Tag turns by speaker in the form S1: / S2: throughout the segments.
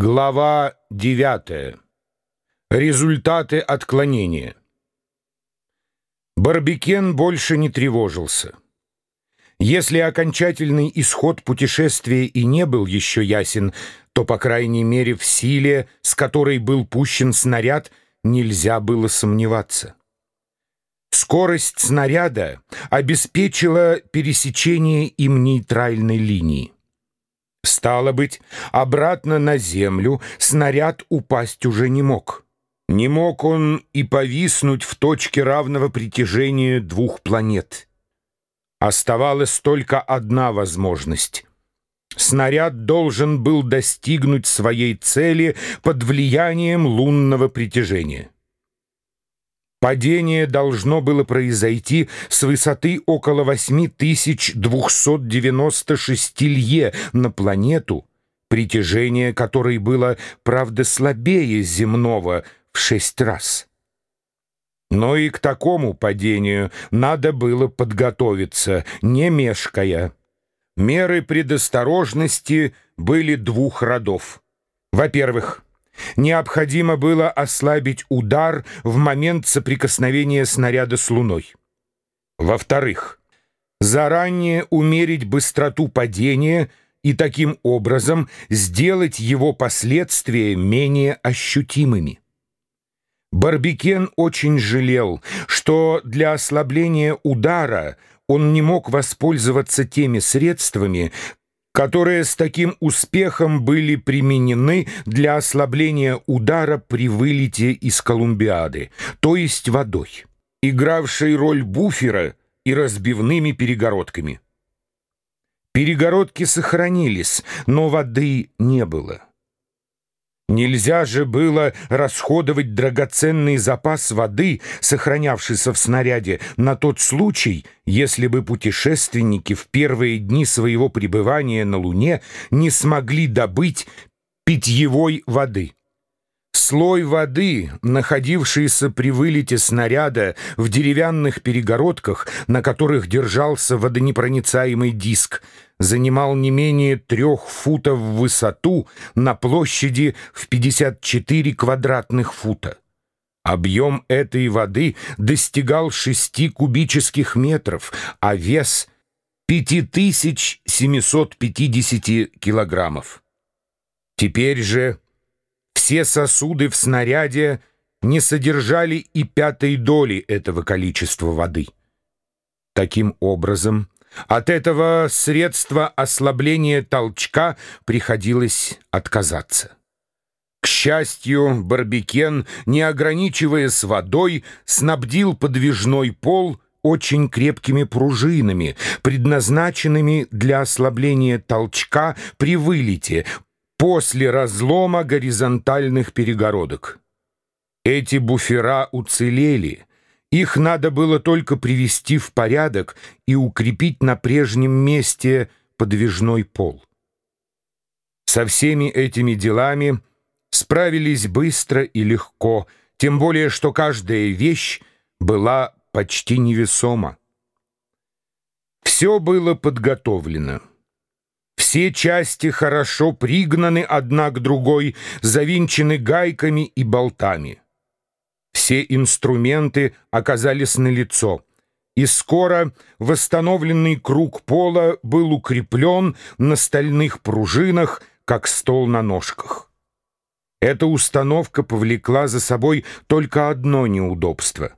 S1: Глава 9. Результаты отклонения. Барбикен больше не тревожился. Если окончательный исход путешествия и не был еще ясен, то, по крайней мере, в силе, с которой был пущен снаряд, нельзя было сомневаться. Скорость снаряда обеспечила пересечение им нейтральной линии. Стало быть, обратно на землю снаряд упасть уже не мог. Не мог он и повиснуть в точке равного притяжения двух планет. Оставалась только одна возможность. Снаряд должен был достигнуть своей цели под влиянием лунного притяжения. Падение должно было произойти с высоты около 8296 лье на планету, притяжение которой было, правда, слабее земного в шесть раз. Но и к такому падению надо было подготовиться, не мешкая. Меры предосторожности были двух родов. Во-первых, Необходимо было ослабить удар в момент соприкосновения снаряда с Луной. Во-вторых, заранее умерить быстроту падения и таким образом сделать его последствия менее ощутимыми. Барбикен очень жалел, что для ослабления удара он не мог воспользоваться теми средствами, которые с таким успехом были применены для ослабления удара при вылете из Колумбиады, то есть водой, игравшей роль буфера и разбивными перегородками. Перегородки сохранились, но воды не было. Нельзя же было расходовать драгоценный запас воды, сохранявшийся в снаряде, на тот случай, если бы путешественники в первые дни своего пребывания на Луне не смогли добыть питьевой воды. Слой воды, находившийся при вылете снаряда в деревянных перегородках, на которых держался водонепроницаемый диск, занимал не менее трех футов в высоту на площади в 54 квадратных фута. Объем этой воды достигал 6 кубических метров, а вес — 5750 килограммов. Теперь же все сосуды в снаряде не содержали и пятой доли этого количества воды. Таким образом, от этого средства ослабления толчка приходилось отказаться. К счастью, Барбикен, не ограничиваясь водой, снабдил подвижной пол очень крепкими пружинами, предназначенными для ослабления толчка при вылете после разлома горизонтальных перегородок. Эти буфера уцелели, их надо было только привести в порядок и укрепить на прежнем месте подвижной пол. Со всеми этими делами справились быстро и легко, тем более что каждая вещь была почти невесома. Все было подготовлено. Все части хорошо пригнаны одна к другой, завинчены гайками и болтами. Все инструменты оказались налицо, и скоро восстановленный круг пола был укреплен на стальных пружинах, как стол на ножках. Эта установка повлекла за собой только одно неудобство.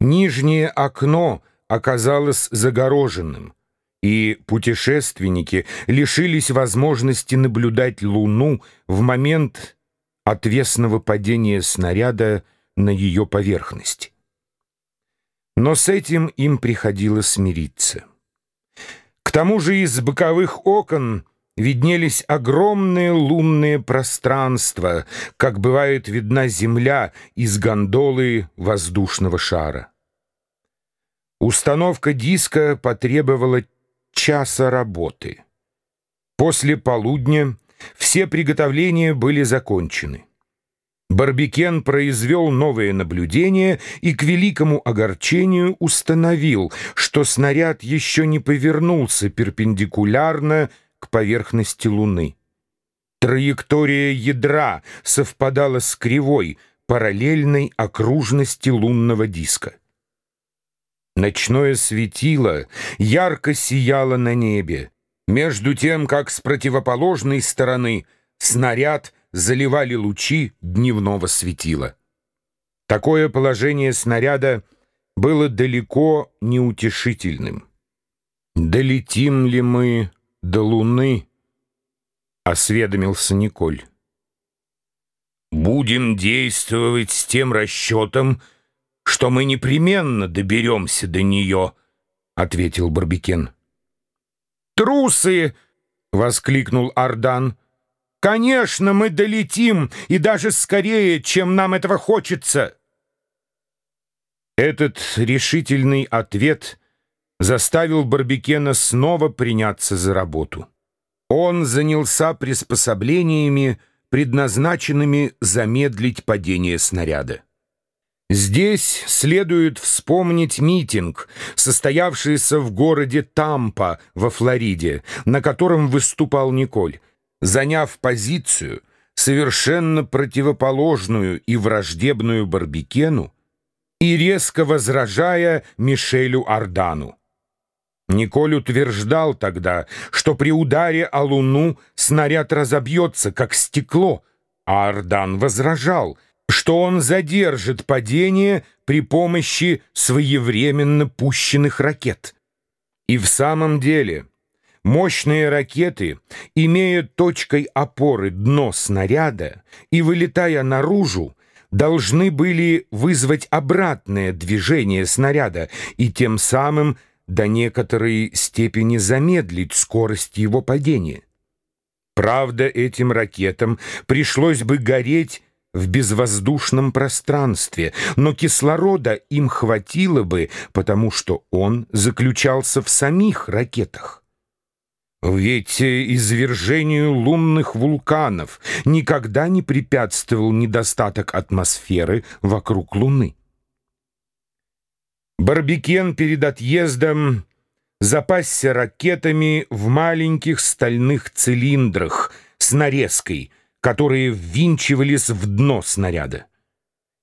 S1: Нижнее окно оказалось загороженным, и путешественники лишились возможности наблюдать Луну в момент отвесного падения снаряда на ее поверхность. Но с этим им приходилось смириться. К тому же из боковых окон виднелись огромные лунные пространства, как бывает видна Земля из гондолы воздушного шара. Установка диска потребовала часа работы. После полудня все приготовления были закончены. Барбикен произвел новое наблюдение и к великому огорчению установил, что снаряд еще не повернулся перпендикулярно к поверхности Луны. Траектория ядра совпадала с кривой, параллельной окружности лунного диска. Ночное светило ярко сияло на небе, между тем, как с противоположной стороны снаряд заливали лучи дневного светила. Такое положение снаряда было далеко неутешительным. «Долетим ли мы до Луны?» — осведомился Николь. «Будем действовать с тем расчетом, что мы непременно доберемся до нее», — ответил Барбикен.
S2: «Трусы!» — воскликнул Ардан. «Конечно, мы долетим, и даже скорее, чем нам этого хочется!»
S1: Этот решительный ответ заставил Барбекена снова приняться за работу. Он занялся приспособлениями, предназначенными замедлить падение снаряда. Здесь следует вспомнить митинг, состоявшийся в городе Тампа во Флориде, на котором выступал Николь, заняв позицию, совершенно противоположную и враждебную Барбекену, и резко возражая Мишелю Ардану. Николь утверждал тогда, что при ударе о Луну снаряд разобьется, как стекло, а Ардан возражал, что он задержит падение при помощи своевременно пущенных ракет. И в самом деле мощные ракеты, имея точкой опоры дно снаряда и вылетая наружу, должны были вызвать обратное движение снаряда и тем самым до некоторой степени замедлить скорость его падения. Правда, этим ракетам пришлось бы гореть в безвоздушном пространстве, но кислорода им хватило бы, потому что он заключался в самих ракетах. Ведь извержению лунных вулканов никогда не препятствовал недостаток атмосферы вокруг Луны. Барбикен перед отъездом запасся ракетами в маленьких стальных цилиндрах с нарезкой, которые ввинчивались в дно снаряда.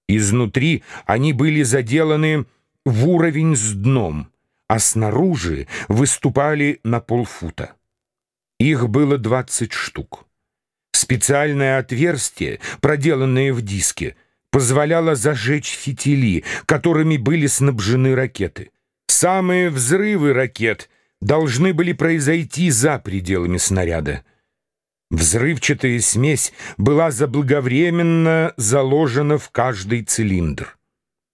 S1: Изнутри они были заделаны в уровень с дном, а снаружи выступали на полфута. Их было 20 штук. Специальное отверстие, проделанное в диске, позволяло зажечь фитили, которыми были снабжены ракеты. Самые взрывы ракет должны были произойти за пределами снаряда. Взрывчатая смесь была заблаговременно заложена в каждый цилиндр.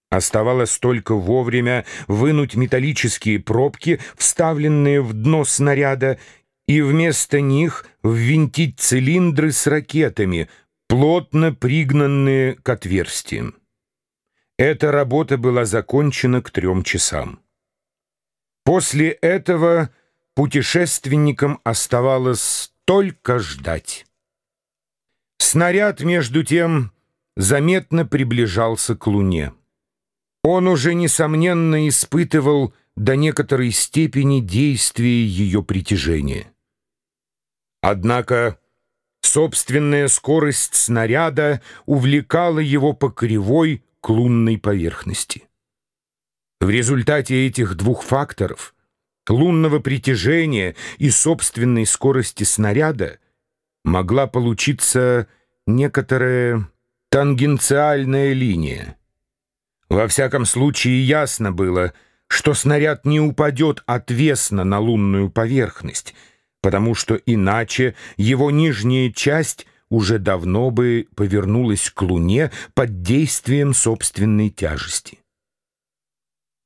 S1: Оставалось только вовремя вынуть металлические пробки, вставленные в дно снаряда, и вместо них ввинтить цилиндры с ракетами, плотно пригнанные к отверстиям. Эта работа была закончена к трем часам. После этого путешественникам оставалось только ждать. Снаряд, между тем, заметно приближался к Луне. Он уже, несомненно, испытывал до некоторой степени действие ее притяжения. Однако собственная скорость снаряда увлекала его по кривой к лунной поверхности. В результате этих двух факторов — лунного притяжения и собственной скорости снаряда — могла получиться некоторая тангенциальная линия. Во всяком случае, ясно было, что снаряд не упадет отвесно на лунную поверхность — потому что иначе его нижняя часть уже давно бы повернулась к Луне под действием собственной тяжести.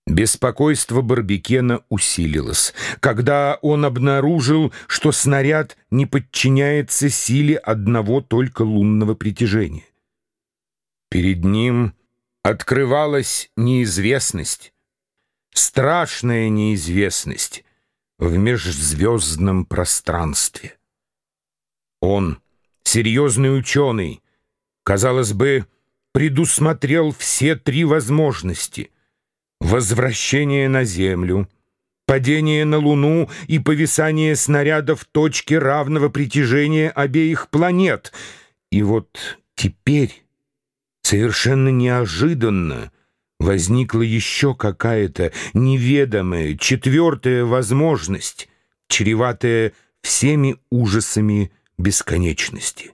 S1: Беспокойство Барбекена усилилось, когда он обнаружил, что снаряд не подчиняется силе одного только лунного притяжения. Перед ним открывалась неизвестность, страшная неизвестность, в межзвездном пространстве. Он, серьезный ученый, казалось бы, предусмотрел все три возможности — возвращение на Землю,
S2: падение на Луну и повисание снаряда в точке равного притяжения обеих планет. И вот теперь, совершенно неожиданно, возникла еще какая-то неведомая четвертая возможность, чреватая всеми ужасами бесконечности.